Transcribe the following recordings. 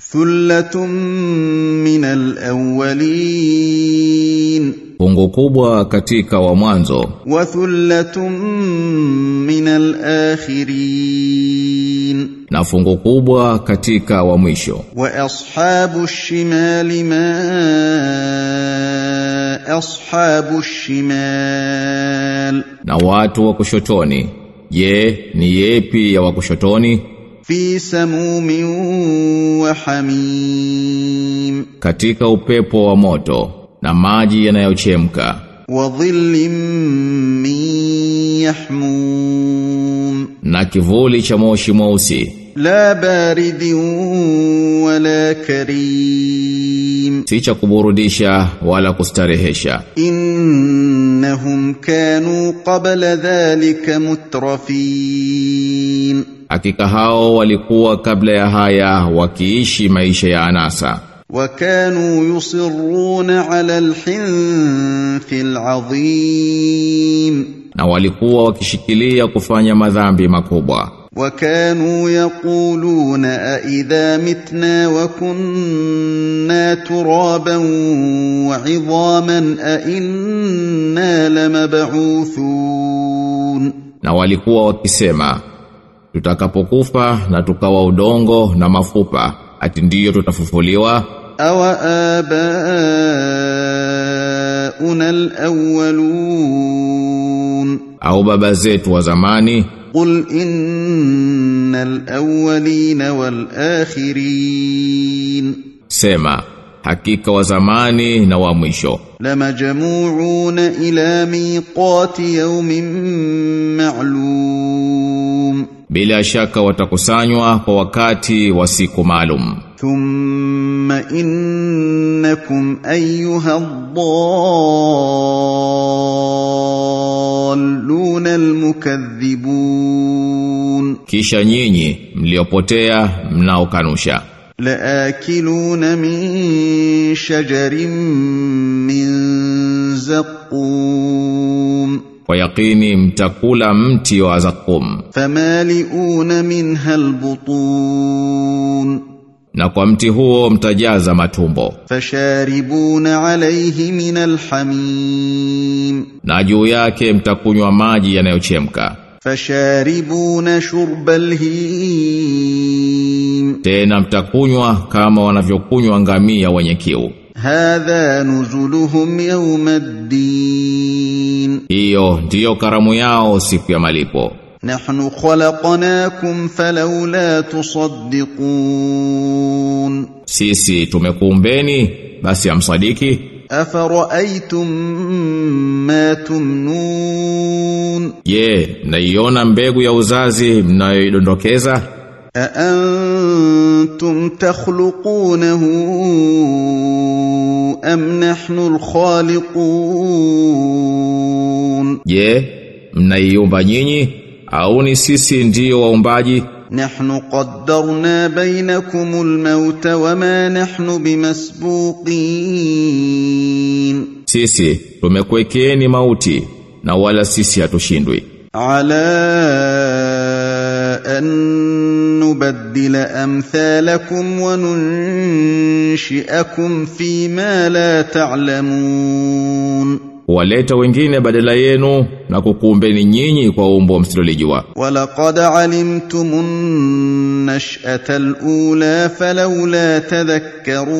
Thullatun min alawwalin Pungu kubwa katika wa mwanzo. Wa thullatun min alakhirin na fungu kubwa katika wa mwisho. Wa ashabu shimali ma ashabu shimal. Na watu wa kushotoni. Je ni yepi ya wa kushotoni? fi samumin wa hamim, katika upepo wa moto na maji yanayochemka, wa dhillin min yahmum, na kivuli cha moshi mweusi, la baridin wala karim, si cha kuburudisha wala kustarehesha. Innahum kanu qabla dhalika mutrafin. Hakika hao walikuwa kabla ya haya wakiishi maisha ya anasa وكانوا يصرون على الحنث العظيم na walikuwa wakishikilia kufanya madhambi makubwa. وكانوا يقولون أإذا متنا وكنا ترابا وعظاما أإنا لمبعوثون Na walikuwa wakisema tutakapokufa na tukawa udongo na mafupa ati ndiyo tutafufuliwa? Awa abauna alawwalun. Au baba zetu wa zamani? Qul innal awwalina wal akhirin. Sema hakika wa zamani na wa mwisho. Lamajmuuna ila miqati yawmin ma'lum bila shaka watakusanywa kwa wakati wa siku maalum. Thumma innakum ayyuha ad-dallun al-mukaththibun. Kisha nyinyi mliopotea mnaokanusha. Laakiluna min shajarin min zaqqum kwa yakini mtakula mti wa zakum famaliuna minha albutun. Na kwa mti huo mtajaza matumbo. Fasharibuna alayhi min alhamim. Na juu yake mtakunywa maji yanayochemka. Fasharibuna shurbal him tena mtakunywa kama wanavyokunywa ngamia wenye kiu. Hadha nuzuluhum yawmaddin hiyo ndiyo karamu yao siku ya malipo. Nahnu khalaqnakum falawla tusaddiqun. Sisi tumekuumbeni basi amsadiki afara'aytum ma tumnun? Ye yeah, naiona mbegu ya uzazi mnayoidondokeza? A أأنتم تخلقونه أم نحن الخالقون je mnaiumba nyinyi au ni sisi ndiyo waumbaji نحن قدرنا بينكم الموت وما نحن بمسبوقين sisi tumekuwekeeni mauti na wala sisi hatushindwi على أن نبدل أمثالكم وننشئكم فيما لا تعلمون waleta wengine badala yenu na kukuumbeni nyinyi kwa umbo msilolijua ولقد علمتم النشأة الأولى فلولا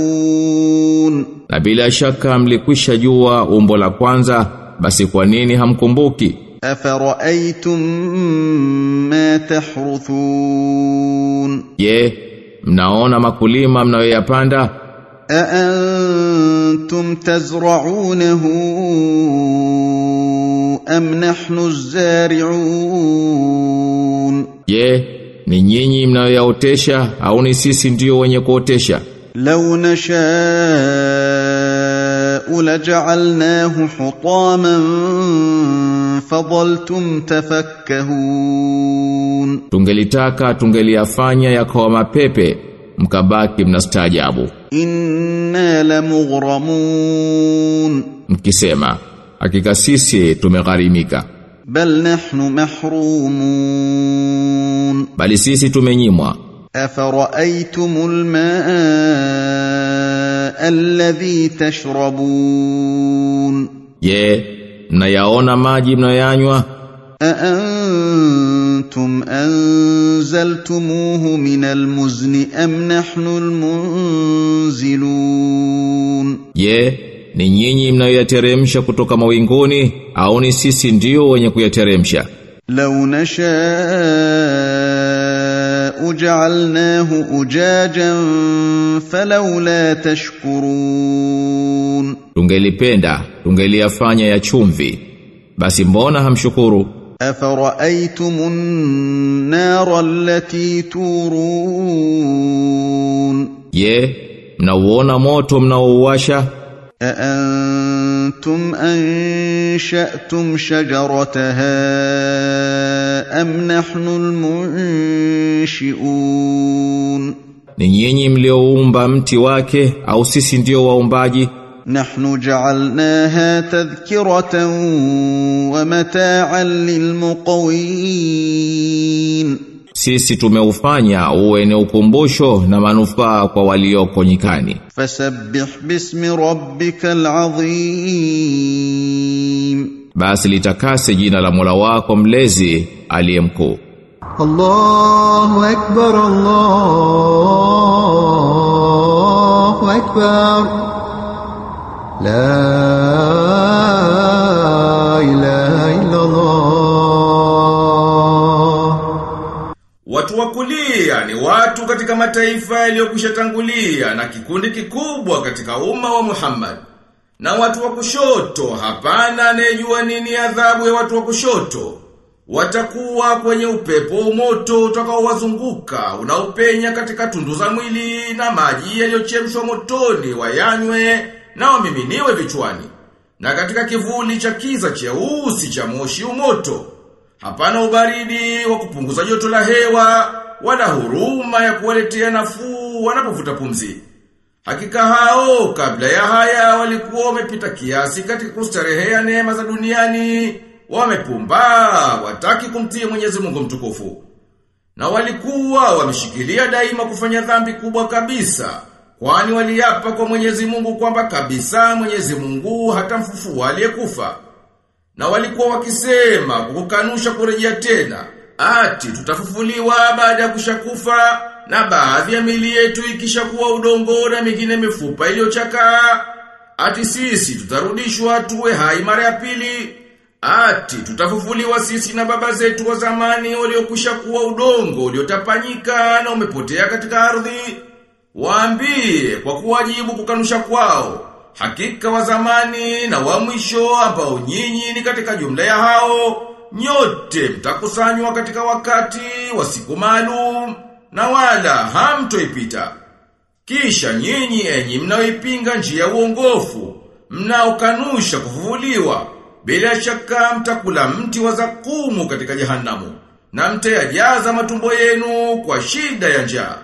تذكرون na bila shaka mlikwisha jua umbo la kwanza basi kwa nini hamkumbuki afaraitum ma tahruthun je mnaona makulima mnayoyapanda? a antum tazra'unahu am nahnu zariun je ni nyinyi mnayoyaotesha au ni sisi ndio wenye kuotesha? law nashau laja'alnahu hutaman fadhaltum tafakkahun tungelitaka tungeliafanya yakawa mapepe mkabaki mnastaajabu. Inna lamughramun mkisema hakika sisi tumegharimika. Bal nahnu mahrumun. Bali sisi tumenyimwa. Afara'aytumul maa alladhi tashrabun. Ye yeah mnayaona maji mnayoyanywa? أأنتم أنزلتموه من المزن أم نحن المنزلون Je, ni nyinyi mnayoyateremsha kutoka mawinguni au ni sisi ndio wenye kuyateremsha? لو نشاء جعلناه أجاجا فلولا تشكرون Tungelipenda, tungeliyafanya ya chumvi. Basi mbona hamshukuru? أفرأيتم النار التي تورون Je, mnauona moto mnaouwasha? أأنتم أنشأتم شجرتها am nahnu almunshiun, ni nyinyi mlioumba mti wake au sisi ndio waumbaji? Nahnu ja'alnaha tadhkiratan wa mata'an lilmuqawin, sisi tumeufanya uwe ni ukumbusho na manufaa kwa walioko nyikani. Fasabbih bismi rabbikal azim basi litakase jina la Mola wako mlezi aliye Allahu akbar Allahu akbar. La Watu wakulia ni watu katika mataifa yaliyokwishatangulia na kikundi kikubwa katika umma wa Muhammad. Na watu wa kushoto hapana anayejua nini adhabu ya watu wa kushoto. Watakuwa kwenye upepo moto utakaowazunguka unaopenya katika tundu za mwili na maji yaliyochemshwa motoni wayanywe na wamiminiwe vichwani. Na katika kivuli cha kiza cheusi cha moshi umoto Hapana ubaridi wa kupunguza joto la hewa wala huruma ya kuwaletea nafuu wanapovuta pumzi. Hakika hao kabla ya haya walikuwa wamepita kiasi katika kustarehea neema za duniani, wamepumba wataki kumtii Mwenyezi Mungu mtukufu. Na walikuwa wameshikilia daima kufanya dhambi kubwa kabisa, kwani waliapa kwa Mwenyezi Mungu kwamba kabisa Mwenyezi Mungu hatamfufua aliyekufa. Na walikuwa wakisema kukanusha kurejea tena. Ati tutafufuliwa baada ya kushakufa na baadhi ya mili yetu ikisha kuwa udongo na mingine mifupa iliyochakaa. Ati sisi tutarudishwa tuwe hai mara ya pili. Ati tutafufuliwa sisi na baba zetu wa zamani waliokwisha kuwa udongo uliotapanyika na umepotea katika ardhi. Waambie kwa kuwajibu kukanusha kwao. Hakika wa zamani na wa mwisho ambao nyinyi ni katika jumla ya hao, nyote mtakusanywa katika wakati wa siku maalum na wala hamtoipita. Kisha nyinyi enyi mnaoipinga njia ya uongofu, mnaokanusha kufufuliwa, bila shaka mtakula mti wa zakumu katika jehanamu, na mtayajaza matumbo yenu kwa shida ya njaa.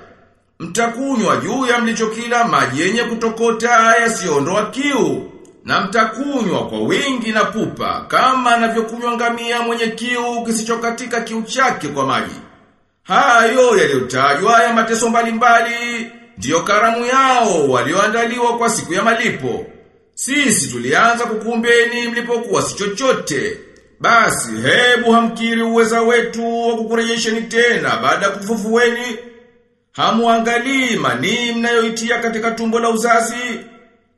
Mtakunywa juu ya mlichokila maji yenye kutokota yasiyoondoa kiu. Na mtakunywa kwa wingi na pupa kama anavyokunywa ngamia mwenye kiu kisichokatika kiu chake kwa maji. Hayo yaliyotajwa ya mateso mbalimbali ndiyo karamu yao walioandaliwa kwa siku ya malipo. Sisi tulianza kukumbeni mlipokuwa si chochote. Basi hebu hamkiri uweza wetu wa kukurejesheni tena baada ya kufufueni. Hamuangalii manii mnayoitia katika tumbo la uzazi.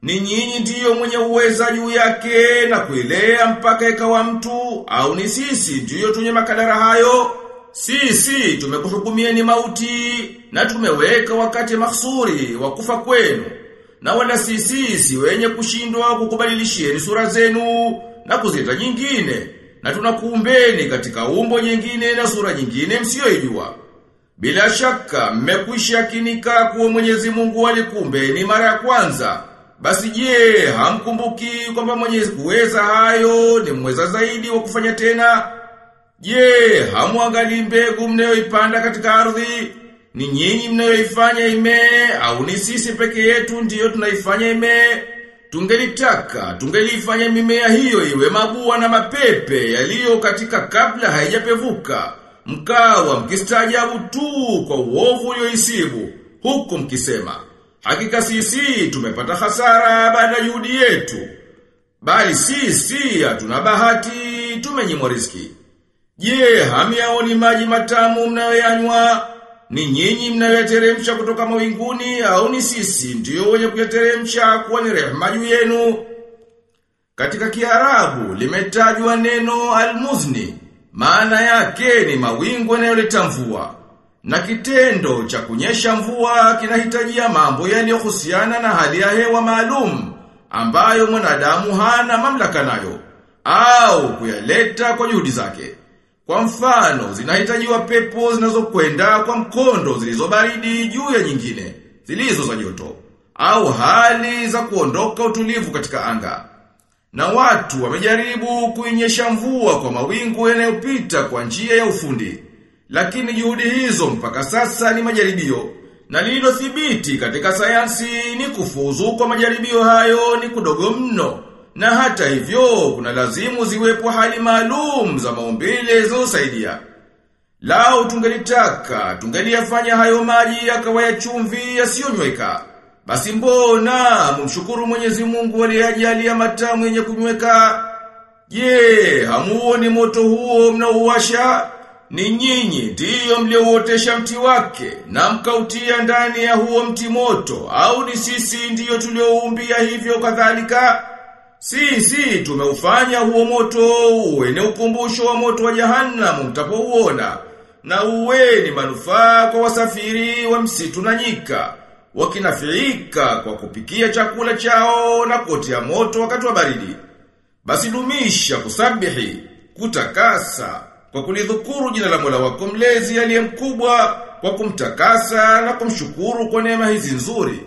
Ni nyinyi ndiyo mwenye uweza juu yake na kuilea mpaka ikawa mtu au ni sisi ndiyo tunye makadara hayo? Sisi tumekuhukumieni mauti na tumeweka wakati mahsuri wa kufa kwenu. Na wala si sisi wenye kushindwa kukubadilishieni sura zenu na kuzita nyingine. Na tunakuumbeni katika umbo nyingine na sura nyingine msiyoijua. Bila shaka mmekwisha kinika kuwa Mwenyezi Mungu alikumbeni mara ya kwanza. Basi je, hamkumbuki kwamba Mwenyezi kuweza hayo ni mweza zaidi wa kufanya tena? Je, hamuangalii mbegu mnayoipanda katika ardhi? Ni nyinyi mnayoifanya imee au ni sisi peke yetu ndiyo tunaifanya imee? Tungelitaka, tungelifanya mimea hiyo iwe mabua na mapepe yaliyo katika kabla haijapevuka. mkawa mkistaajabu tu kwa uovu ulioisibu huku mkisema hakika sisi tumepata hasara baada ya juhudi yetu bali sisi hatuna bahati tumenyimwa riziki je hamyaoni maji matamu mnayoyanywa ni nyinyi mnayoteremsha kutoka mawinguni au ni sisi ndiyo wenye kuyateremsha kuwa ni rehema juu yenu katika Kiarabu limetajwa neno almuzni, maana yake ni mawingu yanayoleta mvua. Na kitendo cha kunyesha mvua kinahitajia mambo yaliyohusiana na hali ya hewa maalum ambayo mwanadamu hana mamlaka nayo au kuyaleta kwa juhudi zake. Kwa mfano, zinahitajiwa pepo zinazokwenda kwa mkondo zilizo baridi juu ya nyingine, zilizo za joto, au hali za kuondoka utulivu katika anga. Na watu wamejaribu kuinyesha mvua kwa mawingu yanayopita kwa njia ya ufundi. Lakini juhudi hizo mpaka sasa ni majaribio. Na lililothibiti katika sayansi ni kufuzu kwa majaribio hayo ni kudogo mno. Na hata hivyo kuna lazimu ziwepo hali maalum za maumbile zinazosaidia. Lao tungelitaka, tungeliyafanya hayo maji yakawa ya chumvi yasiyonyweka. Basi mbona mumshukuru Mwenyezi Mungu ya matamu yenye kunyweka? Je, hamuoni moto huo mnaouwasha? Ni nyinyi ndiyo mliouotesha mti wake na mkautia ndani ya huo mti moto au ni sisi ndiyo tulioumbia hivyo kadhalika? Sisi tumeufanya huo moto uwe ni ukumbusho wa moto wa jahannam mtapouona na uwe ni manufaa kwa wasafiri wa msitu na nyika wakinafiika kwa kupikia chakula chao na kutia moto wakati wa baridi. Basi dumisha kusabihi, kutakasa, kwa kulidhukuru jina la Mola wako mlezi aliye mkubwa, kwa kumtakasa na kumshukuru kwa neema hizi nzuri.